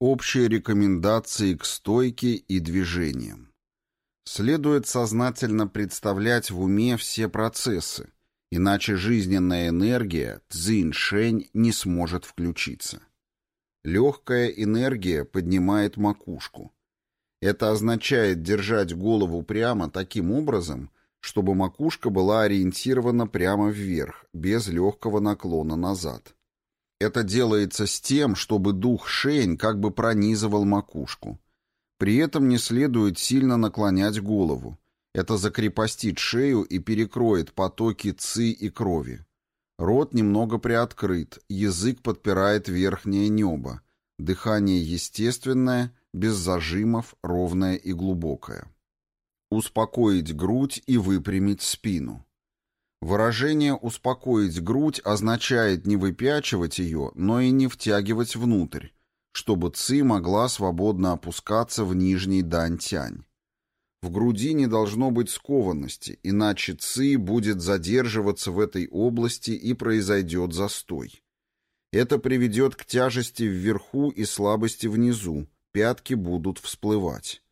Общие рекомендации к стойке и движениям. Следует сознательно представлять в уме все процессы, иначе жизненная энергия цзинь-шень не сможет включиться. Легкая энергия поднимает макушку. Это означает держать голову прямо таким образом, чтобы макушка была ориентирована прямо вверх, без легкого наклона назад. Это делается с тем, чтобы дух шень как бы пронизывал макушку. При этом не следует сильно наклонять голову. Это закрепостит шею и перекроет потоки ци и крови. Рот немного приоткрыт, язык подпирает верхнее небо. Дыхание естественное, без зажимов, ровное и глубокое. Успокоить грудь и выпрямить спину. Выражение «успокоить грудь» означает не выпячивать ее, но и не втягивать внутрь, чтобы ци могла свободно опускаться в нижний дань-тянь. В груди не должно быть скованности, иначе ци будет задерживаться в этой области и произойдет застой. Это приведет к тяжести вверху и слабости внизу, пятки будут всплывать.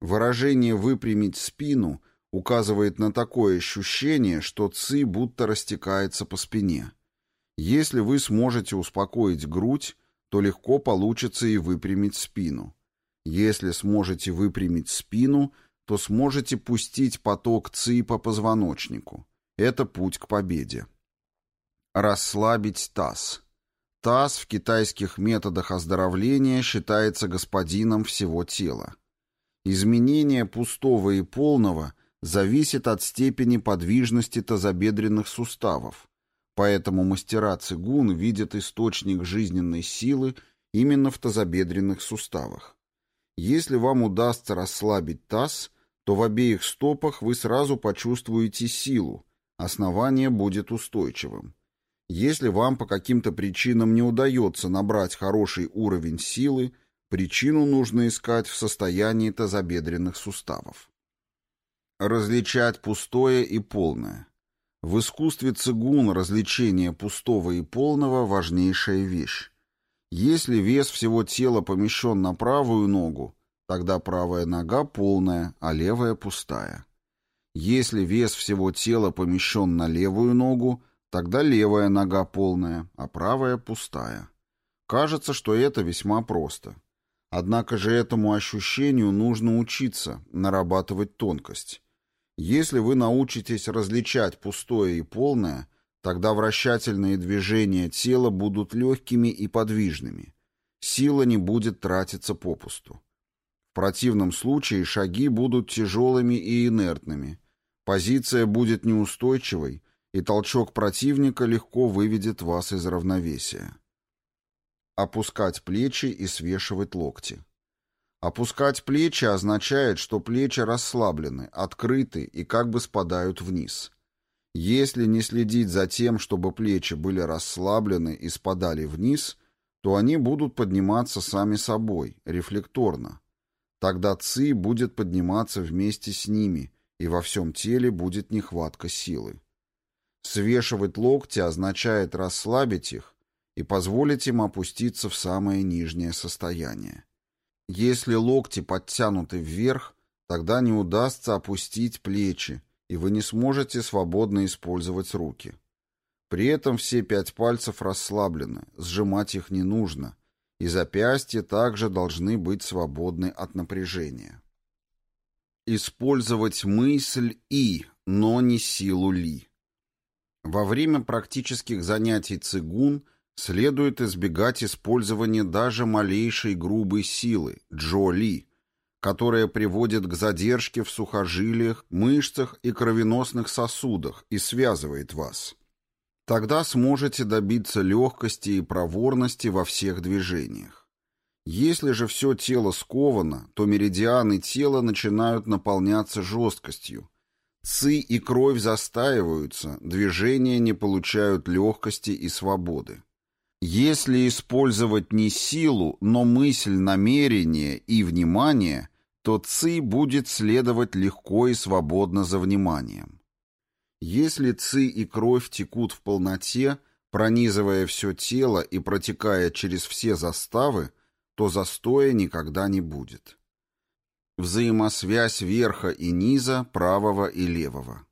Выражение «выпрямить спину» указывает на такое ощущение, что ци будто растекается по спине. Если вы сможете успокоить грудь, то легко получится и выпрямить спину. Если сможете выпрямить спину, то сможете пустить поток ци по позвоночнику. Это путь к победе. Расслабить таз. Таз в китайских методах оздоровления считается господином всего тела. Изменение пустого и полного зависит от степени подвижности тазобедренных суставов, поэтому мастера цигун видят источник жизненной силы именно в тазобедренных суставах. Если вам удастся расслабить таз, то в обеих стопах вы сразу почувствуете силу, основание будет устойчивым. Если вам по каким-то причинам не удается набрать хороший уровень силы, Причину нужно искать в состоянии тазобедренных суставов. Различать пустое и полное. В искусстве цигун различение пустого и полного – важнейшая вещь. Если вес всего тела помещен на правую ногу, тогда правая нога полная, а левая пустая. Если вес всего тела помещен на левую ногу, тогда левая нога полная, а правая пустая. Кажется, что это весьма просто. Однако же этому ощущению нужно учиться, нарабатывать тонкость. Если вы научитесь различать пустое и полное, тогда вращательные движения тела будут легкими и подвижными. Сила не будет тратиться попусту. В противном случае шаги будут тяжелыми и инертными. Позиция будет неустойчивой, и толчок противника легко выведет вас из равновесия. Опускать плечи и свешивать локти. Опускать плечи означает, что плечи расслаблены, открыты и как бы спадают вниз. Если не следить за тем, чтобы плечи были расслаблены и спадали вниз, то они будут подниматься сами собой, рефлекторно. Тогда ци будет подниматься вместе с ними, и во всем теле будет нехватка силы. Свешивать локти означает расслабить их и позволить им опуститься в самое нижнее состояние. Если локти подтянуты вверх, тогда не удастся опустить плечи, и вы не сможете свободно использовать руки. При этом все пять пальцев расслаблены, сжимать их не нужно, и запястья также должны быть свободны от напряжения. Использовать мысль «и», но не силу «ли». Во время практических занятий цигун следует избегать использования даже малейшей грубой силы, джоли, которая приводит к задержке в сухожилиях, мышцах и кровеносных сосудах и связывает вас. Тогда сможете добиться легкости и проворности во всех движениях. Если же все тело сковано, то меридианы тела начинают наполняться жесткостью. Ци и кровь застаиваются, движения не получают легкости и свободы. Если использовать не силу, но мысль, намерение и внимание, то ци будет следовать легко и свободно за вниманием. Если ци и кровь текут в полноте, пронизывая все тело и протекая через все заставы, то застоя никогда не будет. Взаимосвязь верха и низа, правого и левого.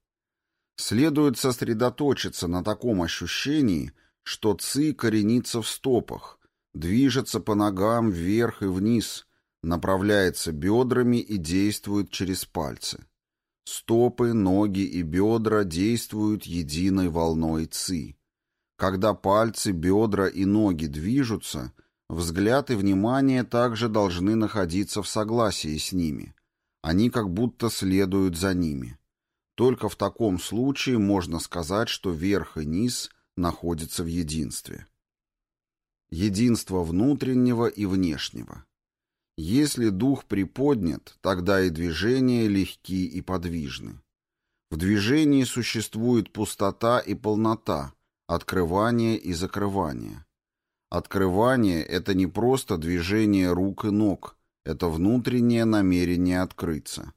Следует сосредоточиться на таком ощущении, что ци коренится в стопах, движется по ногам вверх и вниз, направляется бедрами и действует через пальцы. Стопы, ноги и бедра действуют единой волной ци. Когда пальцы, бедра и ноги движутся, взгляд и внимание также должны находиться в согласии с ними. Они как будто следуют за ними. Только в таком случае можно сказать, что верх и низ находятся в единстве. Единство внутреннего и внешнего. Если дух приподнят, тогда и движения легки и подвижны. В движении существует пустота и полнота, открывание и закрывание. Открывание – это не просто движение рук и ног, это внутреннее намерение открыться.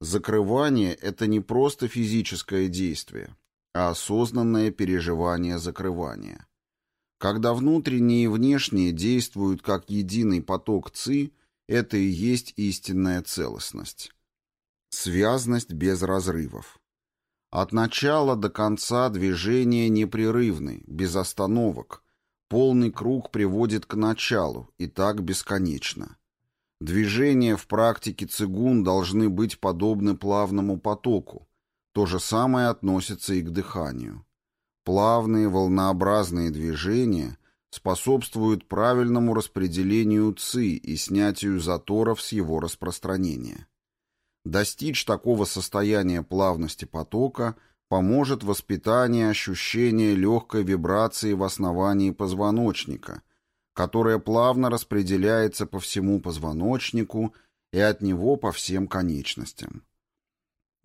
Закрывание – это не просто физическое действие, осознанное переживание закрывания. Когда внутренние и внешние действуют как единый поток ЦИ, это и есть истинная целостность. Связность без разрывов. От начала до конца движение непрерывны, без остановок. Полный круг приводит к началу, и так бесконечно. Движения в практике цигун должны быть подобны плавному потоку. То же самое относится и к дыханию. Плавные волнообразные движения способствуют правильному распределению ци и снятию заторов с его распространения. Достичь такого состояния плавности потока поможет воспитание ощущения легкой вибрации в основании позвоночника – которое плавно распределяется по всему позвоночнику и от него по всем конечностям.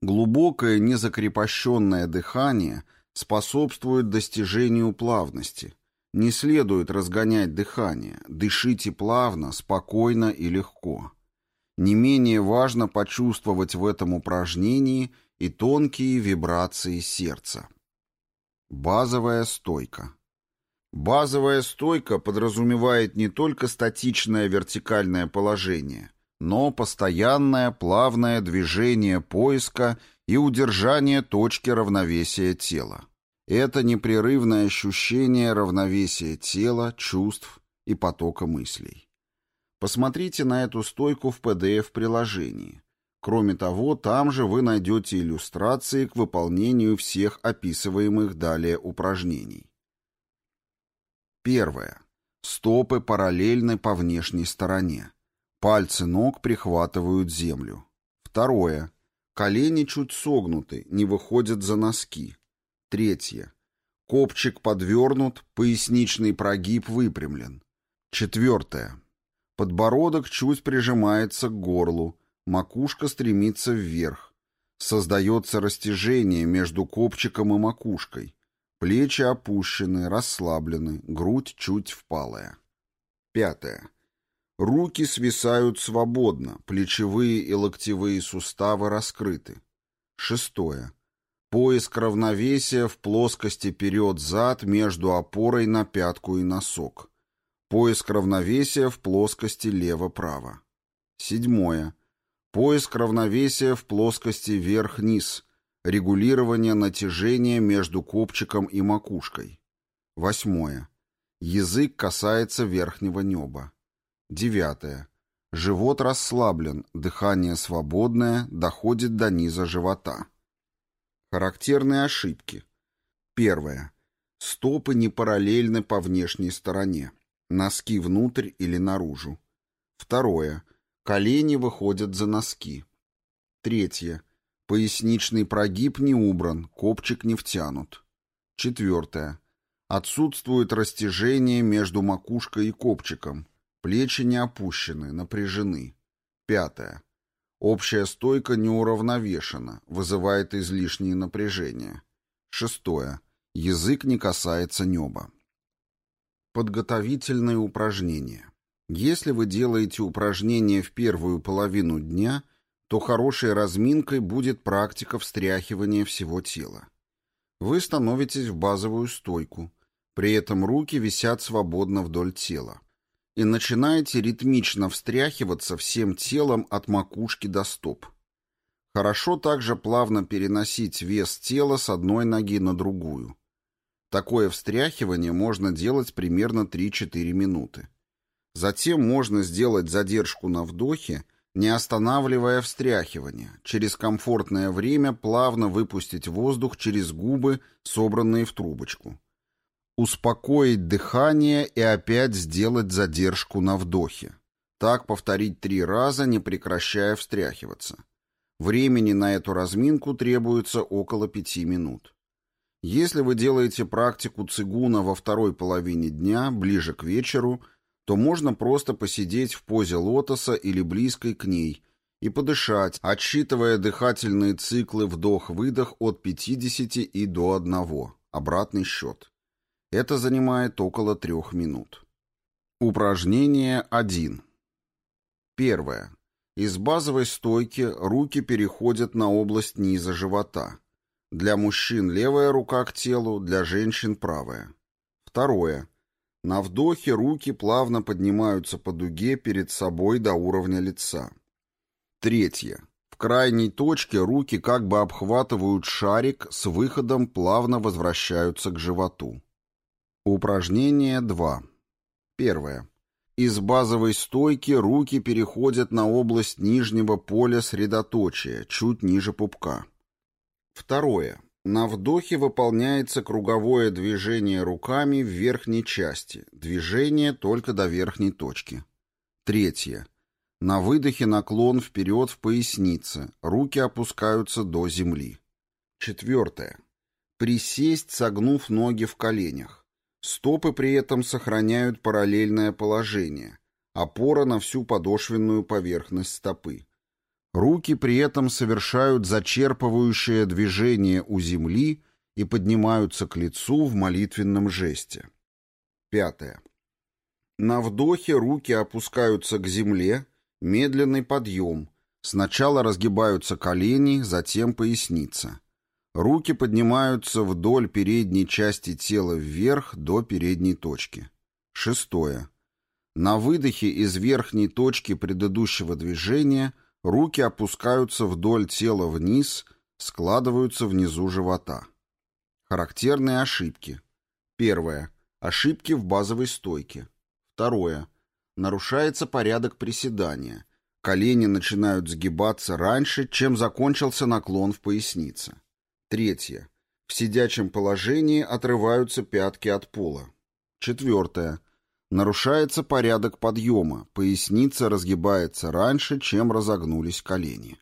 Глубокое незакрепощенное дыхание способствует достижению плавности. Не следует разгонять дыхание, дышите плавно, спокойно и легко. Не менее важно почувствовать в этом упражнении и тонкие вибрации сердца. Базовая стойка. Базовая стойка подразумевает не только статичное вертикальное положение, но постоянное плавное движение поиска и удержание точки равновесия тела. Это непрерывное ощущение равновесия тела, чувств и потока мыслей. Посмотрите на эту стойку в PDF-приложении. Кроме того, там же вы найдете иллюстрации к выполнению всех описываемых далее упражнений. Первое. Стопы параллельны по внешней стороне. Пальцы ног прихватывают землю. Второе. Колени чуть согнуты, не выходят за носки. Третье. Копчик подвернут, поясничный прогиб выпрямлен. Четвертое. Подбородок чуть прижимается к горлу, макушка стремится вверх. Создается растяжение между копчиком и макушкой. Плечи опущены, расслаблены, грудь чуть впалая. Пятое. Руки свисают свободно, плечевые и локтевые суставы раскрыты. Шестое. Поиск равновесия в плоскости вперед-зад между опорой на пятку и носок. Поиск равновесия в плоскости лево-право. Седьмое. Поиск равновесия в плоскости вверх-низ, Регулирование натяжения между копчиком и макушкой. Восьмое. Язык касается верхнего неба. Девятое. Живот расслаблен, дыхание свободное, доходит до низа живота. Характерные ошибки. Первое. Стопы не параллельны по внешней стороне. Носки внутрь или наружу. Второе. Колени выходят за носки. Третье. Поясничный прогиб не убран, копчик не втянут. Четвертое. Отсутствует растяжение между макушкой и копчиком. Плечи не опущены, напряжены. Пятое. Общая стойка неуравновешена, вызывает излишнее напряжение. Шестое. Язык не касается неба. Подготовительные упражнения. Если вы делаете упражнения в первую половину дня – то хорошей разминкой будет практика встряхивания всего тела. Вы становитесь в базовую стойку, при этом руки висят свободно вдоль тела. И начинаете ритмично встряхиваться всем телом от макушки до стоп. Хорошо также плавно переносить вес тела с одной ноги на другую. Такое встряхивание можно делать примерно 3-4 минуты. Затем можно сделать задержку на вдохе, не останавливая встряхивание, через комфортное время плавно выпустить воздух через губы, собранные в трубочку. Успокоить дыхание и опять сделать задержку на вдохе. Так повторить три раза, не прекращая встряхиваться. Времени на эту разминку требуется около пяти минут. Если вы делаете практику цигуна во второй половине дня, ближе к вечеру, то можно просто посидеть в позе лотоса или близкой к ней и подышать, отсчитывая дыхательные циклы вдох-выдох от 50 и до 1. Обратный счет. Это занимает около трех минут. Упражнение 1. Первое. Из базовой стойки руки переходят на область низа живота. Для мужчин левая рука к телу, для женщин правая. Второе. На вдохе руки плавно поднимаются по дуге перед собой до уровня лица. Третье. В крайней точке руки как бы обхватывают шарик, с выходом плавно возвращаются к животу. Упражнение 2. Первое. Из базовой стойки руки переходят на область нижнего поля средоточия, чуть ниже пупка. Второе. На вдохе выполняется круговое движение руками в верхней части, движение только до верхней точки. Третье. На выдохе наклон вперед в пояснице, руки опускаются до земли. Четвертое. Присесть, согнув ноги в коленях. Стопы при этом сохраняют параллельное положение, опора на всю подошвенную поверхность стопы. Руки при этом совершают зачерпывающее движение у земли и поднимаются к лицу в молитвенном жесте. Пятое. На вдохе руки опускаются к земле, медленный подъем. Сначала разгибаются колени, затем поясница. Руки поднимаются вдоль передней части тела вверх до передней точки. Шестое. На выдохе из верхней точки предыдущего движения – Руки опускаются вдоль тела вниз, складываются внизу живота. Характерные ошибки. Первое. Ошибки в базовой стойке. Второе. Нарушается порядок приседания. Колени начинают сгибаться раньше, чем закончился наклон в пояснице. Третье. В сидячем положении отрываются пятки от пола. Четвертое. Нарушается порядок подъема, поясница разгибается раньше, чем разогнулись колени.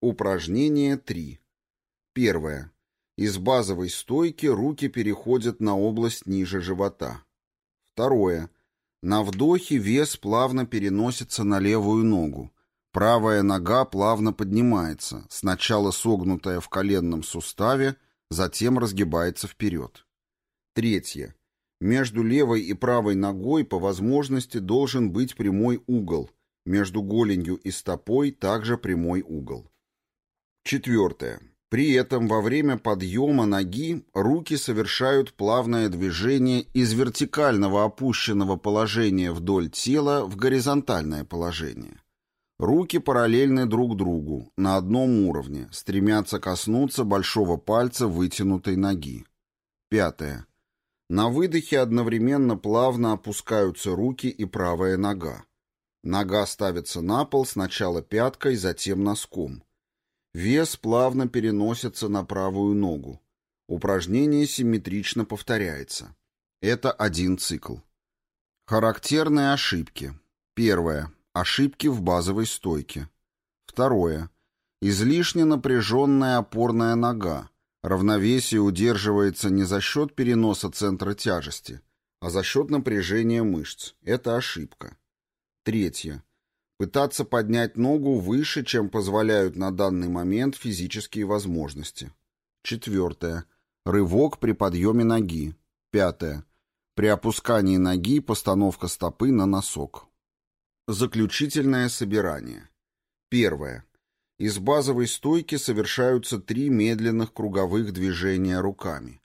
Упражнение 3. Первое. Из базовой стойки руки переходят на область ниже живота. Второе. На вдохе вес плавно переносится на левую ногу. Правая нога плавно поднимается, сначала согнутая в коленном суставе, затем разгибается вперед. Третье. Между левой и правой ногой по возможности должен быть прямой угол. Между голенью и стопой также прямой угол. Четвертое. При этом во время подъема ноги руки совершают плавное движение из вертикального опущенного положения вдоль тела в горизонтальное положение. Руки параллельны друг другу, на одном уровне, стремятся коснуться большого пальца вытянутой ноги. Пятое. На выдохе одновременно плавно опускаются руки и правая нога. Нога ставится на пол сначала пяткой, затем носком. Вес плавно переносится на правую ногу. Упражнение симметрично повторяется. Это один цикл. Характерные ошибки. Первое. Ошибки в базовой стойке. Второе. Излишне напряженная опорная нога. Равновесие удерживается не за счет переноса центра тяжести, а за счет напряжения мышц. Это ошибка. Третье. Пытаться поднять ногу выше, чем позволяют на данный момент физические возможности. Четвертое. Рывок при подъеме ноги. Пятое. При опускании ноги постановка стопы на носок. Заключительное собирание. Первое. Из базовой стойки совершаются три медленных круговых движения руками.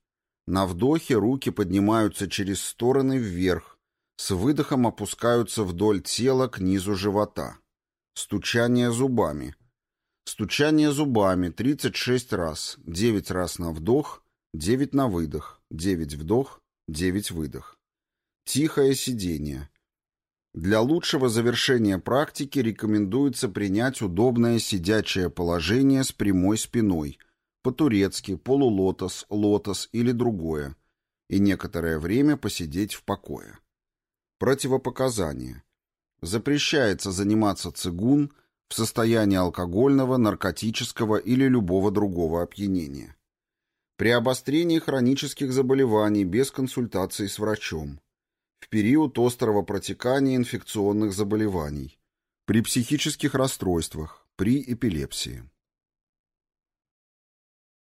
На вдохе руки поднимаются через стороны вверх, С выдохом опускаются вдоль тела к низу живота. Стучание зубами. Стучание зубами 36 раз, 9 раз на вдох, 9 на выдох, 9 вдох, 9 выдох. Тихое сидение. Для лучшего завершения практики рекомендуется принять удобное сидячее положение с прямой спиной, по-турецки, полулотос, лотос или другое, и некоторое время посидеть в покое. Противопоказания. Запрещается заниматься цигун в состоянии алкогольного, наркотического или любого другого опьянения. При обострении хронических заболеваний без консультации с врачом. В период острого протекания инфекционных заболеваний. При психических расстройствах. При эпилепсии.